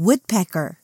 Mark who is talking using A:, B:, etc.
A: woodpecker.